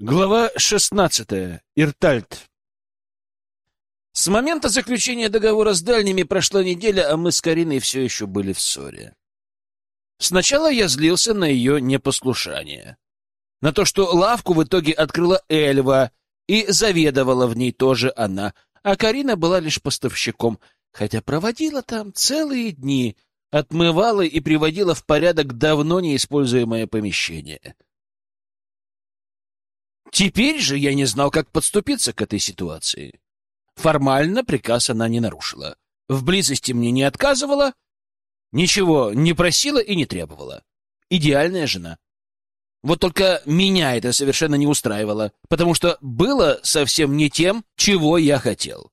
Глава 16. Иртальт. С момента заключения договора с дальними прошла неделя, а мы с Кариной все еще были в ссоре. Сначала я злился на ее непослушание. На то, что лавку в итоге открыла Эльва, и заведовала в ней тоже она, а Карина была лишь поставщиком, хотя проводила там целые дни, отмывала и приводила в порядок давно неиспользуемое помещение. Теперь же я не знал, как подступиться к этой ситуации. Формально приказ она не нарушила. В близости мне не отказывала, ничего не просила и не требовала. Идеальная жена. Вот только меня это совершенно не устраивало, потому что было совсем не тем, чего я хотел.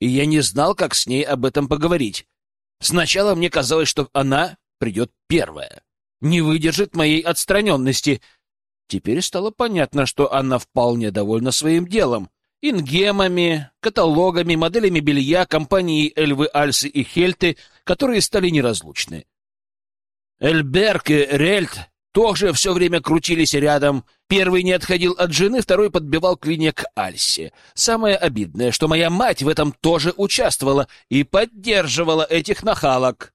И я не знал, как с ней об этом поговорить. Сначала мне казалось, что она придет первая, не выдержит моей отстраненности — Теперь стало понятно, что она вполне довольна своим делом. Ингемами, каталогами, моделями белья, компанией Эльвы Альсы и Хельты, которые стали неразлучны. Эльберг и Рельт тоже все время крутились рядом. Первый не отходил от жены, второй подбивал клинья к Альсе. Самое обидное, что моя мать в этом тоже участвовала и поддерживала этих нахалок.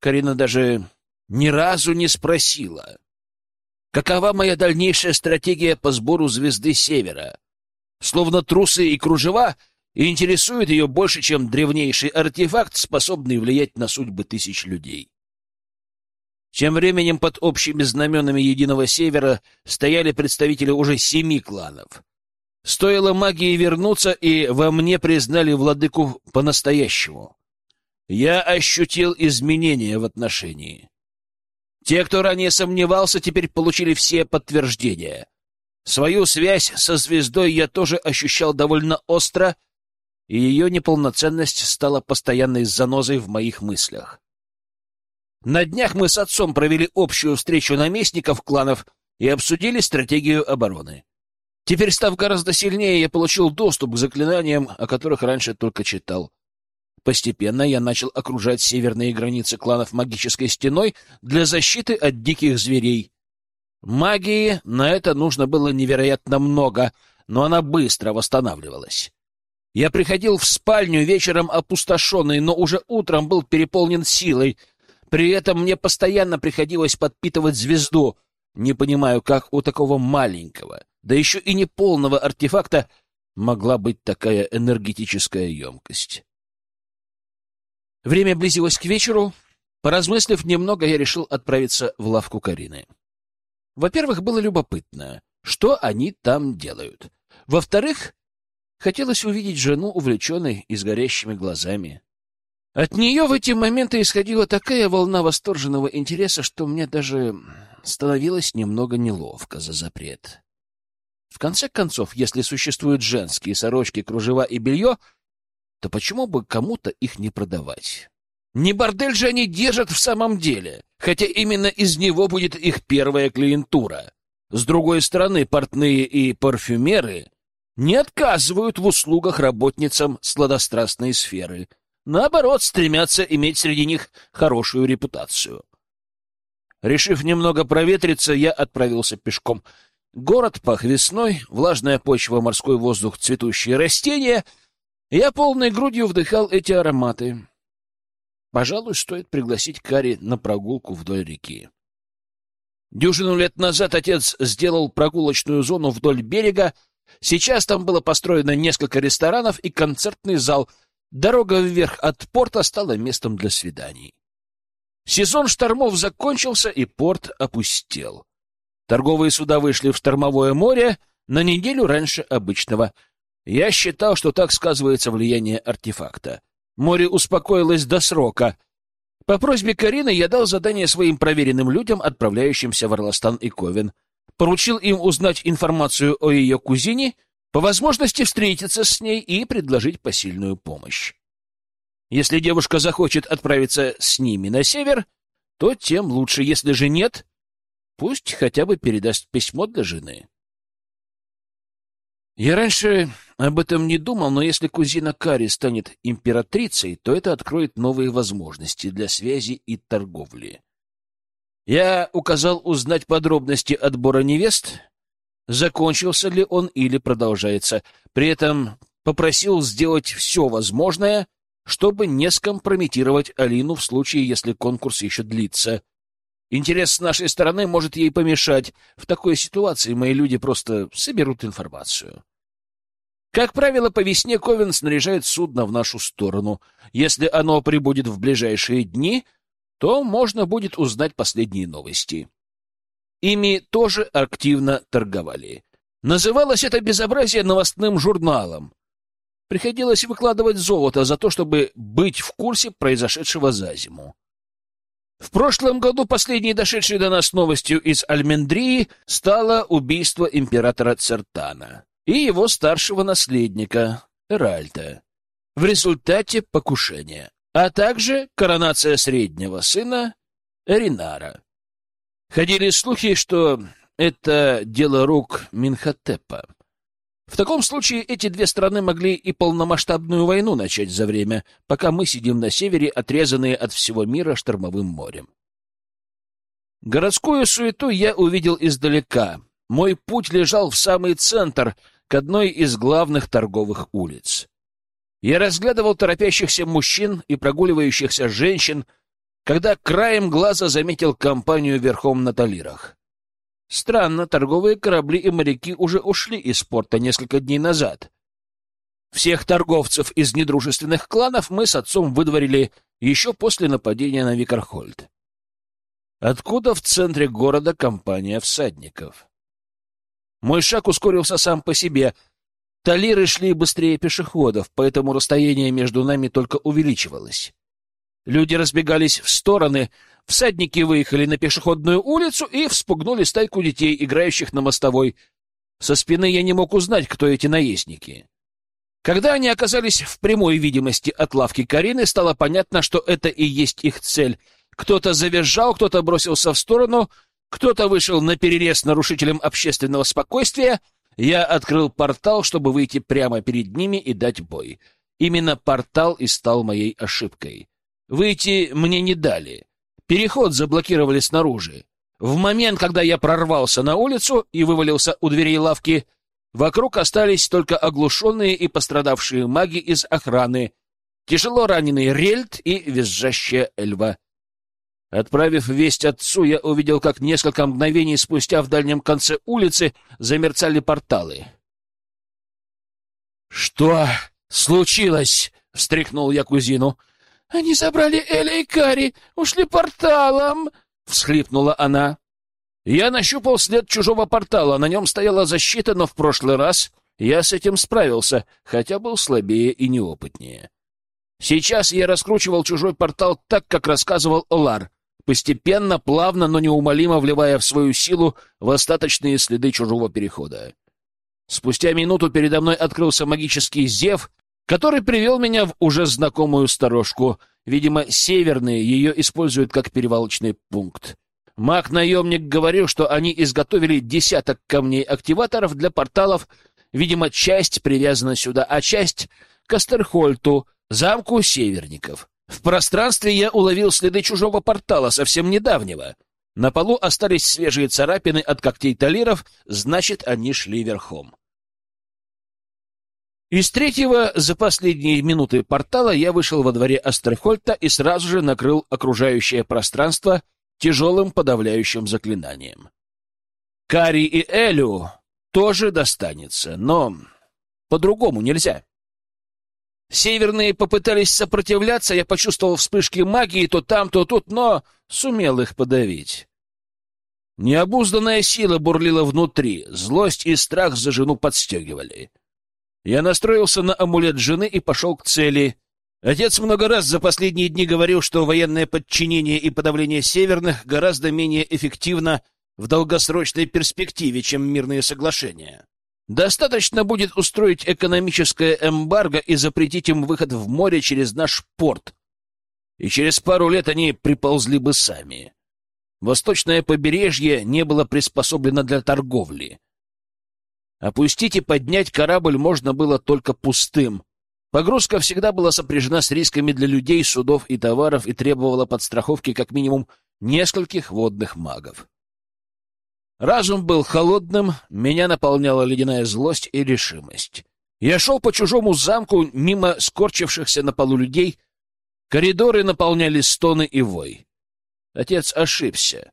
Карина даже ни разу не спросила, Какова моя дальнейшая стратегия по сбору звезды Севера? Словно трусы и кружева интересуют ее больше, чем древнейший артефакт, способный влиять на судьбы тысяч людей. Тем временем под общими знаменами Единого Севера стояли представители уже семи кланов. Стоило магии вернуться, и во мне признали владыку по-настоящему. Я ощутил изменения в отношении. Те, кто ранее сомневался, теперь получили все подтверждения. Свою связь со звездой я тоже ощущал довольно остро, и ее неполноценность стала постоянной занозой в моих мыслях. На днях мы с отцом провели общую встречу наместников кланов и обсудили стратегию обороны. Теперь, став гораздо сильнее, я получил доступ к заклинаниям, о которых раньше только читал. Постепенно я начал окружать северные границы кланов магической стеной для защиты от диких зверей. Магии на это нужно было невероятно много, но она быстро восстанавливалась. Я приходил в спальню вечером опустошенный, но уже утром был переполнен силой. При этом мне постоянно приходилось подпитывать звезду. Не понимаю, как у такого маленького, да еще и неполного артефакта могла быть такая энергетическая емкость. Время близилось к вечеру. Поразмыслив немного, я решил отправиться в лавку Карины. Во-первых, было любопытно, что они там делают. Во-вторых, хотелось увидеть жену, увлеченной и с горящими глазами. От нее в эти моменты исходила такая волна восторженного интереса, что мне даже становилось немного неловко за запрет. В конце концов, если существуют женские сорочки, кружева и белье, то почему бы кому-то их не продавать? Не бордель же они держат в самом деле, хотя именно из него будет их первая клиентура. С другой стороны, портные и парфюмеры не отказывают в услугах работницам сладострастной сферы. Наоборот, стремятся иметь среди них хорошую репутацию. Решив немного проветриться, я отправился пешком. Город пах весной, влажная почва, морской воздух, цветущие растения — я полной грудью вдыхал эти ароматы. Пожалуй, стоит пригласить Кари на прогулку вдоль реки. Дюжину лет назад отец сделал прогулочную зону вдоль берега. Сейчас там было построено несколько ресторанов и концертный зал. Дорога вверх от порта стала местом для свиданий. Сезон штормов закончился, и порт опустел. Торговые суда вышли в штормовое море на неделю раньше обычного — я считал, что так сказывается влияние артефакта. Море успокоилось до срока. По просьбе Карины я дал задание своим проверенным людям, отправляющимся в Орластан и Ковен. Поручил им узнать информацию о ее кузине, по возможности встретиться с ней и предложить посильную помощь. Если девушка захочет отправиться с ними на север, то тем лучше. Если же нет, пусть хотя бы передаст письмо для жены. Я раньше об этом не думал, но если кузина Кари станет императрицей, то это откроет новые возможности для связи и торговли. Я указал узнать подробности отбора невест, закончился ли он или продолжается. При этом попросил сделать все возможное, чтобы не скомпрометировать Алину в случае, если конкурс еще длится. Интерес с нашей стороны может ей помешать. В такой ситуации мои люди просто соберут информацию. Как правило, по весне Ковен снаряжает судно в нашу сторону. Если оно прибудет в ближайшие дни, то можно будет узнать последние новости. Ими тоже активно торговали. Называлось это безобразие новостным журналом. Приходилось выкладывать золото за то, чтобы быть в курсе произошедшего за зиму. В прошлом году последней дошедшей до нас новостью из Альмендрии стало убийство императора Цертана и его старшего наследника Эральта в результате покушения, а также коронация среднего сына Эринара. Ходили слухи, что это дело рук Минхотепа. В таком случае эти две страны могли и полномасштабную войну начать за время, пока мы сидим на севере, отрезанные от всего мира штормовым морем. Городскую суету я увидел издалека. Мой путь лежал в самый центр, к одной из главных торговых улиц. Я разглядывал торопящихся мужчин и прогуливающихся женщин, когда краем глаза заметил компанию верхом на талирах. Странно, торговые корабли и моряки уже ушли из порта несколько дней назад. Всех торговцев из недружественных кланов мы с отцом выдворили еще после нападения на Викархольд. Откуда в центре города компания всадников? Мой шаг ускорился сам по себе. Талиры шли быстрее пешеходов, поэтому расстояние между нами только увеличивалось. Люди разбегались в стороны, всадники выехали на пешеходную улицу и вспугнули стайку детей, играющих на мостовой. Со спины я не мог узнать, кто эти наездники. Когда они оказались в прямой видимости от лавки Карины, стало понятно, что это и есть их цель. Кто-то завизжал, кто-то бросился в сторону — кто-то вышел на перерез нарушителям общественного спокойствия. Я открыл портал, чтобы выйти прямо перед ними и дать бой. Именно портал и стал моей ошибкой. Выйти мне не дали. Переход заблокировали снаружи. В момент, когда я прорвался на улицу и вывалился у дверей лавки, вокруг остались только оглушенные и пострадавшие маги из охраны, тяжело раненый Рельд и визжащая Эльва. Отправив весть отцу, я увидел, как несколько мгновений спустя в дальнем конце улицы замерцали порталы. «Что случилось?» — встряхнул я кузину. «Они забрали Эля и Кари, ушли порталом!» — всхлипнула она. Я нащупал след чужого портала, на нем стояла защита, но в прошлый раз я с этим справился, хотя был слабее и неопытнее. Сейчас я раскручивал чужой портал так, как рассказывал Олар — постепенно, плавно, но неумолимо вливая в свою силу остаточные следы чужого перехода. Спустя минуту передо мной открылся магический зев, который привел меня в уже знакомую сторожку. Видимо, северные ее используют как перевалочный пункт. Маг-наемник говорил, что они изготовили десяток камней-активаторов для порталов. Видимо, часть привязана сюда, а часть — к Астерхольту, замку северников. В пространстве я уловил следы чужого портала, совсем недавнего. На полу остались свежие царапины от когтей талиров, значит, они шли верхом. Из третьего за последние минуты портала я вышел во дворе Астерхольта и сразу же накрыл окружающее пространство тяжелым подавляющим заклинанием. Кари и Элю тоже достанется, но по-другому нельзя. Северные попытались сопротивляться, я почувствовал вспышки магии то там, то тут, но сумел их подавить. Необузданная сила бурлила внутри, злость и страх за жену подстегивали. Я настроился на амулет жены и пошел к цели. Отец много раз за последние дни говорил, что военное подчинение и подавление северных гораздо менее эффективно в долгосрочной перспективе, чем мирные соглашения. Достаточно будет устроить экономическое эмбарго и запретить им выход в море через наш порт. И через пару лет они приползли бы сами. Восточное побережье не было приспособлено для торговли. Опустить и поднять корабль можно было только пустым. Погрузка всегда была сопряжена с рисками для людей, судов и товаров и требовала подстраховки как минимум нескольких водных магов. Разум был холодным, меня наполняла ледяная злость и решимость. Я шел по чужому замку мимо скорчившихся на полу людей. Коридоры наполняли стоны и вой. Отец ошибся.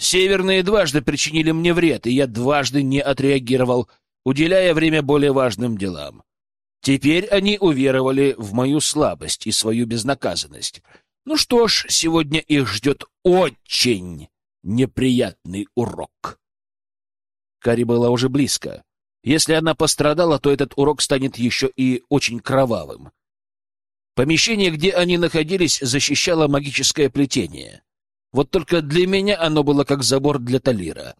Северные дважды причинили мне вред, и я дважды не отреагировал, уделяя время более важным делам. Теперь они уверовали в мою слабость и свою безнаказанность. Ну что ж, сегодня их ждет очень неприятный урок. Кари была уже близко. Если она пострадала, то этот урок станет еще и очень кровавым. Помещение, где они находились, защищало магическое плетение. Вот только для меня оно было как забор для Талира.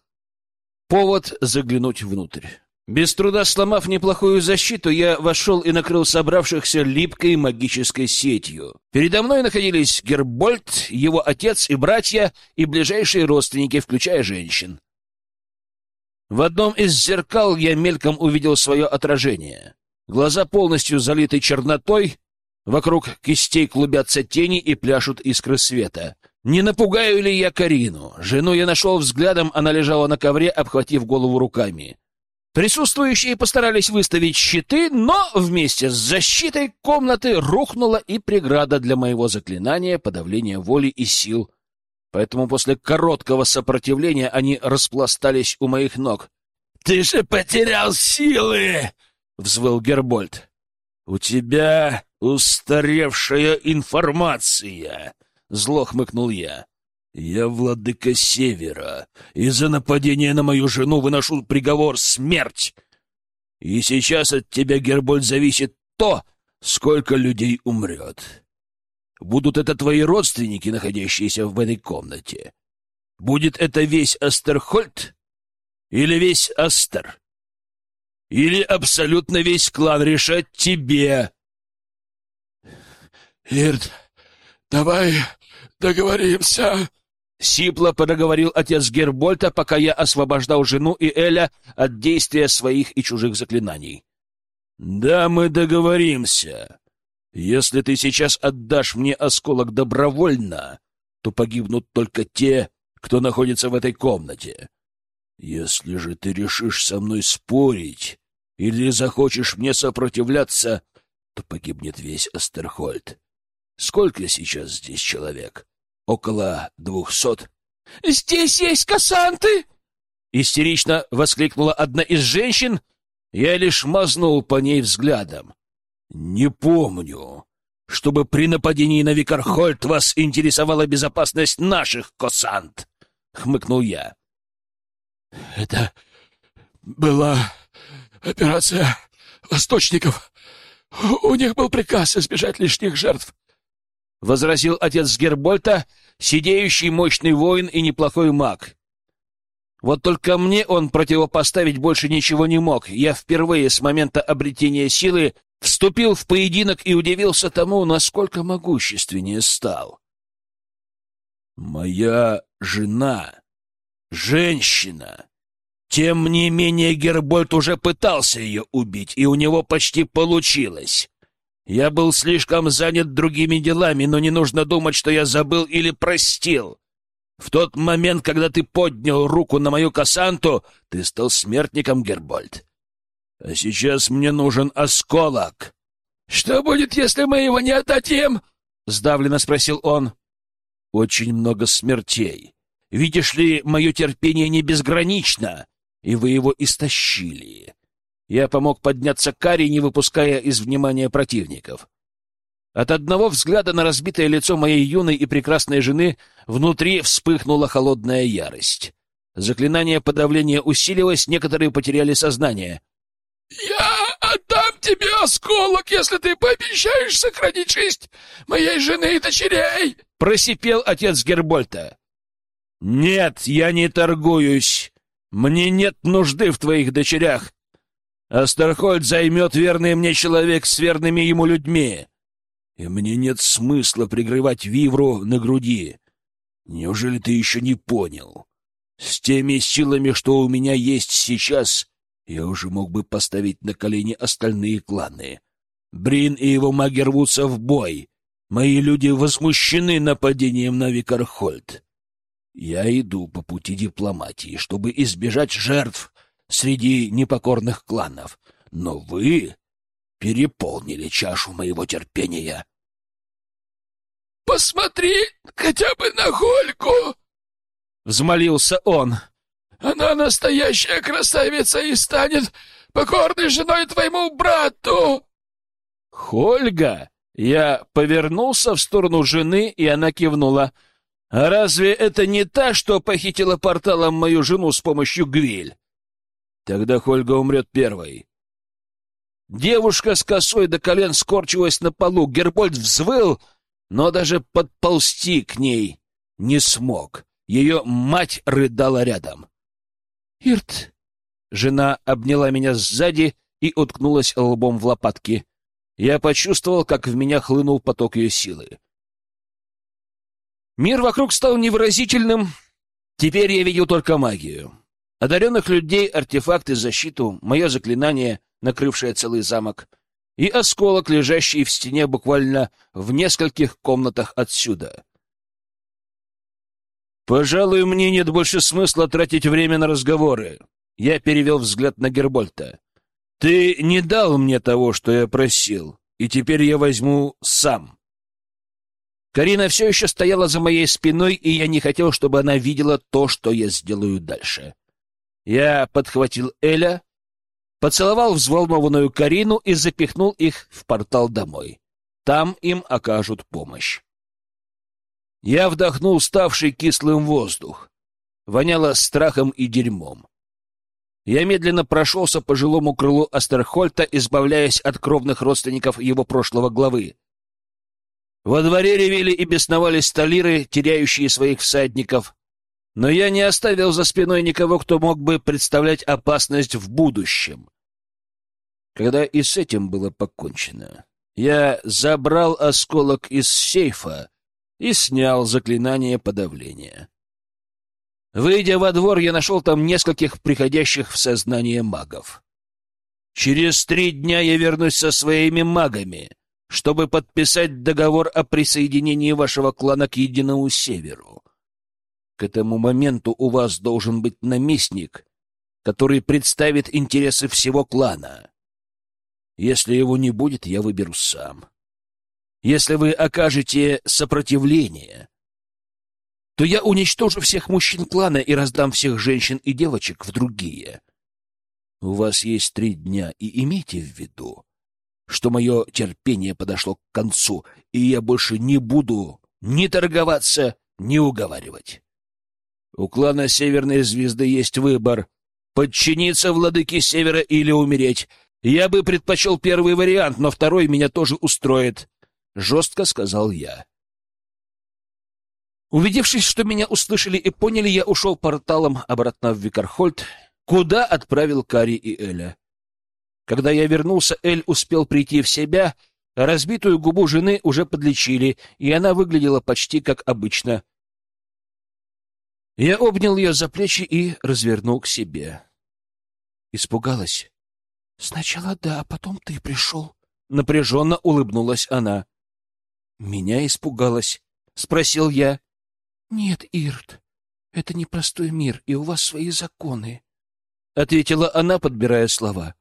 Повод заглянуть внутрь. Без труда сломав неплохую защиту, я вошел и накрыл собравшихся липкой магической сетью. Передо мной находились Гербольд, его отец и братья, и ближайшие родственники, включая женщин. В одном из зеркал я мельком увидел свое отражение. Глаза полностью залиты чернотой, вокруг кистей клубятся тени и пляшут искры света. Не напугаю ли я Карину? Жену я нашел взглядом, она лежала на ковре, обхватив голову руками. Присутствующие постарались выставить щиты, но вместе с защитой комнаты рухнула и преграда для моего заклинания подавления воли и сил. Поэтому после короткого сопротивления они распластались у моих ног. — Ты же потерял силы! — взвыл Гербольд. — У тебя устаревшая информация! — зло хмыкнул я. «Я владыка Севера, и за нападение на мою жену выношу приговор смерть. И сейчас от тебя, Гербольд, зависит то, сколько людей умрет. Будут это твои родственники, находящиеся в этой комнате? Будет это весь Астерхольд или весь Астер? Или абсолютно весь клан решать тебе?» «Ирд, давай договоримся», Сипло проговорил отец Гербольта, пока я освобождал жену и Эля от действия своих и чужих заклинаний. «Да, мы договоримся. Если ты сейчас отдашь мне осколок добровольно, то погибнут только те, кто находится в этой комнате. Если же ты решишь со мной спорить или захочешь мне сопротивляться, то погибнет весь Астерхольд. Сколько сейчас здесь человек?» Около двухсот. — Здесь есть кассанты! — истерично воскликнула одна из женщин. Я лишь мазнул по ней взглядом. — Не помню, чтобы при нападении на Викархольд вас интересовала безопасность наших кассант, — хмыкнул я. — Это была операция восточников. У них был приказ избежать лишних жертв. — возразил отец Гербольта, сидеющий мощный воин и неплохой маг. Вот только мне он противопоставить больше ничего не мог. Я впервые с момента обретения силы вступил в поединок и удивился тому, насколько могущественнее стал. Моя жена, женщина. Тем не менее, Гербольд уже пытался ее убить, и у него почти получилось. Я был слишком занят другими делами, но не нужно думать, что я забыл или простил. В тот момент, когда ты поднял руку на мою кассанту, ты стал смертником, Гербольд. А сейчас мне нужен осколок. — Что будет, если мы его не отдадим? — сдавленно спросил он. — Очень много смертей. Видишь ли, мое терпение не безгранично, и вы его истощили. Я помог подняться Кари, не выпуская из внимания противников. От одного взгляда на разбитое лицо моей юной и прекрасной жены внутри вспыхнула холодная ярость. Заклинание подавления усилилось, некоторые потеряли сознание. «Я отдам тебе осколок, если ты пообещаешь сохранить жизнь моей жены и дочерей!» — просипел отец Гербольта. «Нет, я не торгуюсь. Мне нет нужды в твоих дочерях. Астерхольд займет верный мне человек с верными ему людьми. И мне нет смысла прикрывать вивру на груди. Неужели ты еще не понял? С теми силами, что у меня есть сейчас, я уже мог бы поставить на колени остальные кланы. Брин и его маги рвутся в бой. Мои люди возмущены нападением на Викархольд. Я иду по пути дипломатии, чтобы избежать жертв среди непокорных кланов. Но вы переполнили чашу моего терпения. «Посмотри хотя бы на Хольку!» — взмолился он. «Она настоящая красавица и станет покорной женой твоему брату!» «Хольга?» Я повернулся в сторону жены, и она кивнула. «А разве это не та, что похитила порталом мою жену с помощью гвель?» «Тогда Хольга умрет первой». Девушка с косой до колен скорчилась на полу. Гербольд взвыл, но даже подползти к ней не смог. Ее мать рыдала рядом. «Ирт!» Жена обняла меня сзади и уткнулась лбом в лопатки. Я почувствовал, как в меня хлынул поток ее силы. Мир вокруг стал невыразительным. Теперь я видел только магию. Одаренных людей, артефакты, защиту, мое заклинание, накрывшее целый замок, и осколок, лежащий в стене буквально в нескольких комнатах отсюда. «Пожалуй, мне нет больше смысла тратить время на разговоры». Я перевел взгляд на Гербольта. Ты не дал мне того, что я просил, и теперь я возьму сам. Карина все еще стояла за моей спиной, и я не хотел, чтобы она видела то, что я сделаю дальше. Я подхватил Эля, поцеловал взволнованную Карину и запихнул их в портал домой. Там им окажут помощь. Я вдохнул ставший кислым воздух. Воняло страхом и дерьмом. Я медленно прошелся по жилому крылу Астерхольта, избавляясь от кровных родственников его прошлого главы. Во дворе ревели и бесновались столиры, теряющие своих всадников. Но я не оставил за спиной никого, кто мог бы представлять опасность в будущем. Когда и с этим было покончено, я забрал осколок из сейфа и снял заклинание подавления. Выйдя во двор, я нашел там нескольких приходящих в сознание магов. Через три дня я вернусь со своими магами, чтобы подписать договор о присоединении вашего клана к Единому Северу. К этому моменту у вас должен быть наместник, который представит интересы всего клана. Если его не будет, я выберу сам. Если вы окажете сопротивление, то я уничтожу всех мужчин клана и раздам всех женщин и девочек в другие. У вас есть три дня, и имейте в виду, что мое терпение подошло к концу, и я больше не буду ни торговаться, ни уговаривать. У клана Северной Звезды есть выбор — подчиниться владыке Севера или умереть. Я бы предпочел первый вариант, но второй меня тоже устроит, — жестко сказал я. Убедившись, что меня услышали и поняли, я ушел порталом обратно в Викархольд, куда отправил Кари и Эля. Когда я вернулся, Эль успел прийти в себя, разбитую губу жены уже подлечили, и она выглядела почти как обычно. Я обнял ее за плечи и развернул к себе. Испугалась? — Сначала да, а потом ты пришел. Напряженно улыбнулась она. — Меня испугалась? — спросил я. «Нет, Ирт, это непростой мир, и у вас свои законы», — ответила она, подбирая слова.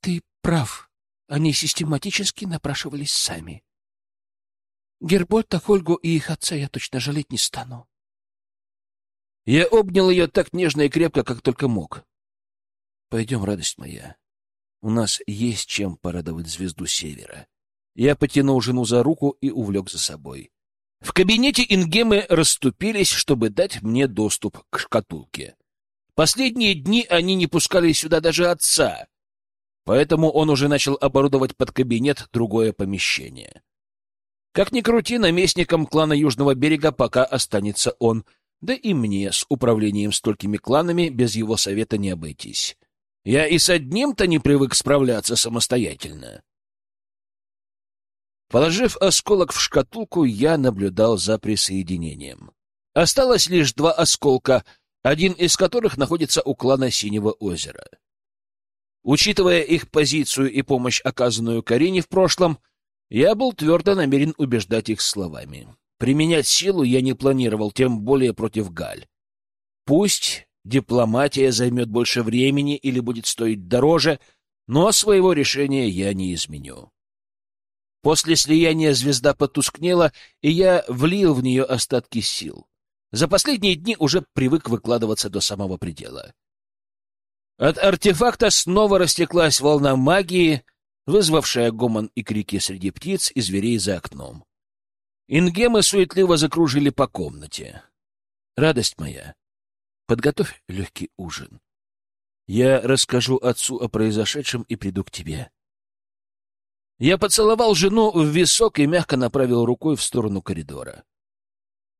«Ты прав. Они систематически напрашивались сами. Гербота, Хольгу и их отца я точно жалеть не стану». Я обнял ее так нежно и крепко, как только мог. «Пойдем, радость моя. У нас есть чем порадовать звезду Севера». Я потянул жену за руку и увлек за собой. В кабинете ингемы расступились, чтобы дать мне доступ к шкатулке. Последние дни они не пускали сюда даже отца, поэтому он уже начал оборудовать под кабинет другое помещение. Как ни крути, наместником клана Южного берега пока останется он, да и мне с управлением столькими кланами без его совета не обойтись. Я и с одним-то не привык справляться самостоятельно. Положив осколок в шкатулку, я наблюдал за присоединением. Осталось лишь два осколка, один из которых находится у клана Синего озера. Учитывая их позицию и помощь, оказанную Карине в прошлом, я был твердо намерен убеждать их словами. Применять силу я не планировал, тем более против Галь. Пусть дипломатия займет больше времени или будет стоить дороже, но своего решения я не изменю. После слияния звезда потускнела, и я влил в нее остатки сил. За последние дни уже привык выкладываться до самого предела. От артефакта снова растеклась волна магии, вызвавшая гомон и крики среди птиц и зверей за окном. Ингемы суетливо закружили по комнате. «Радость моя, подготовь легкий ужин. Я расскажу отцу о произошедшем и приду к тебе». Я поцеловал жену в висок и мягко направил рукой в сторону коридора.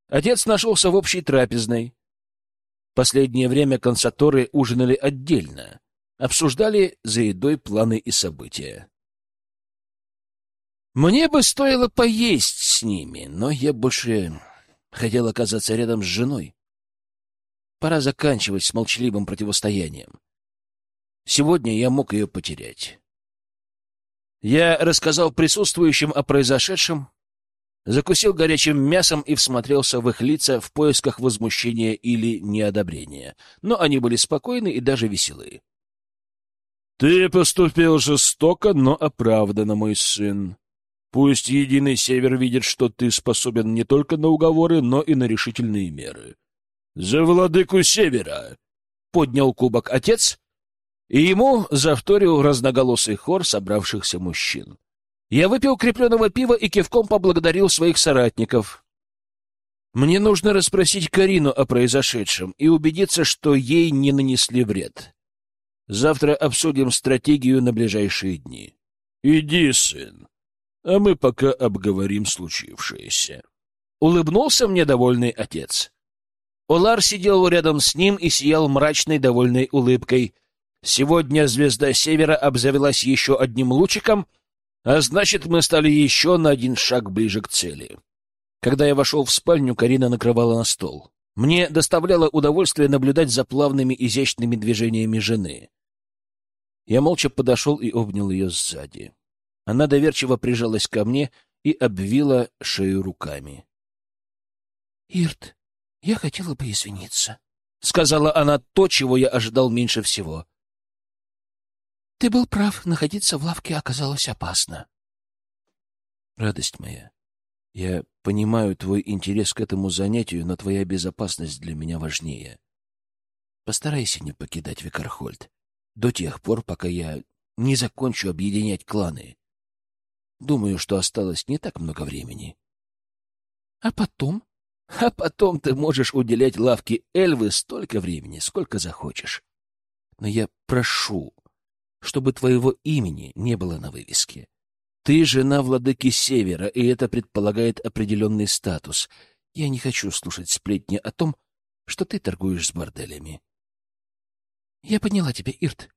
Отец нашелся в общей трапезной. Последнее время консаторы ужинали отдельно, обсуждали за едой планы и события. Мне бы стоило поесть с ними, но я больше хотел оказаться рядом с женой. Пора заканчивать с молчаливым противостоянием. Сегодня я мог ее потерять. Я рассказал присутствующим о произошедшем, закусил горячим мясом и всмотрелся в их лица в поисках возмущения или неодобрения. Но они были спокойны и даже веселы. — Ты поступил жестоко, но оправданно, мой сын. Пусть Единый Север видит, что ты способен не только на уговоры, но и на решительные меры. — За владыку Севера! — поднял кубок отец, и ему завторил разноголосый хор собравшихся мужчин. Я выпил крепленного пива и кивком поблагодарил своих соратников. Мне нужно расспросить Карину о произошедшем и убедиться, что ей не нанесли вред. Завтра обсудим стратегию на ближайшие дни. Иди, сын, а мы пока обговорим случившееся. Улыбнулся мне довольный отец. Олар сидел рядом с ним и сиял мрачной довольной улыбкой. Сегодня звезда Севера обзавелась еще одним лучиком — а значит, мы стали еще на один шаг ближе к цели. Когда я вошел в спальню, Карина накрывала на стол. Мне доставляло удовольствие наблюдать за плавными изящными движениями жены. Я молча подошел и обнял ее сзади. Она доверчиво прижалась ко мне и обвила шею руками. — Ирт, я хотела бы извиниться, — сказала она то, чего я ожидал меньше всего. Ты был прав, находиться в лавке оказалось опасно. Радость моя, я понимаю твой интерес к этому занятию, но твоя безопасность для меня важнее. Постарайся не покидать Викархольд до тех пор, пока я не закончу объединять кланы. Думаю, что осталось не так много времени. А потом? А потом ты можешь уделять лавке Эльвы столько времени, сколько захочешь. Но я прошу, чтобы твоего имени не было на вывеске. Ты жена владыки Севера, и это предполагает определенный статус. Я не хочу слушать сплетни о том, что ты торгуешь с борделями. Я поняла тебя, Ирт.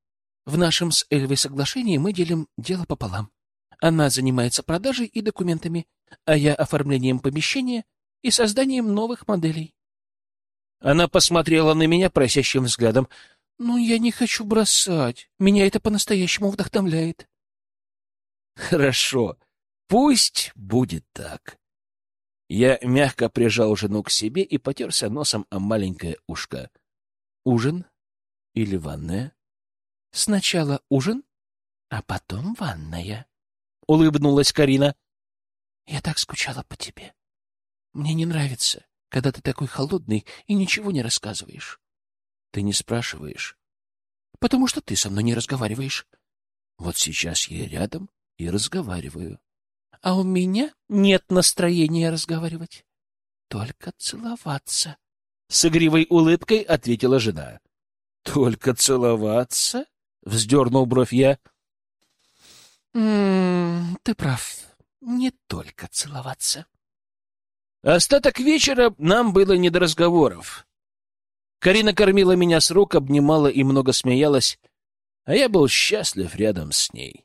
В нашем с Эльвой соглашении мы делим дело пополам. Она занимается продажей и документами, а я оформлением помещения и созданием новых моделей. Она посмотрела на меня просящим взглядом. «Ну, я не хочу бросать. Меня это по-настоящему вдохновляет». «Хорошо. Пусть будет так». Я мягко прижал жену к себе и потерся носом о маленькое ушко. «Ужин или ванная?» «Сначала ужин, а потом ванная», — улыбнулась Карина. «Я так скучала по тебе. Мне не нравится, когда ты такой холодный и ничего не рассказываешь. Ты не спрашиваешь. Потому что ты со мной не разговариваешь. Вот сейчас я рядом и разговариваю. А у меня нет настроения разговаривать. Только целоваться. С игривой улыбкой ответила жена. Только целоваться? Вздернул бровь я. Ты прав. Не только целоваться. Остаток вечера нам было не до разговоров. Карина кормила меня с рук, обнимала и много смеялась, а я был счастлив рядом с ней.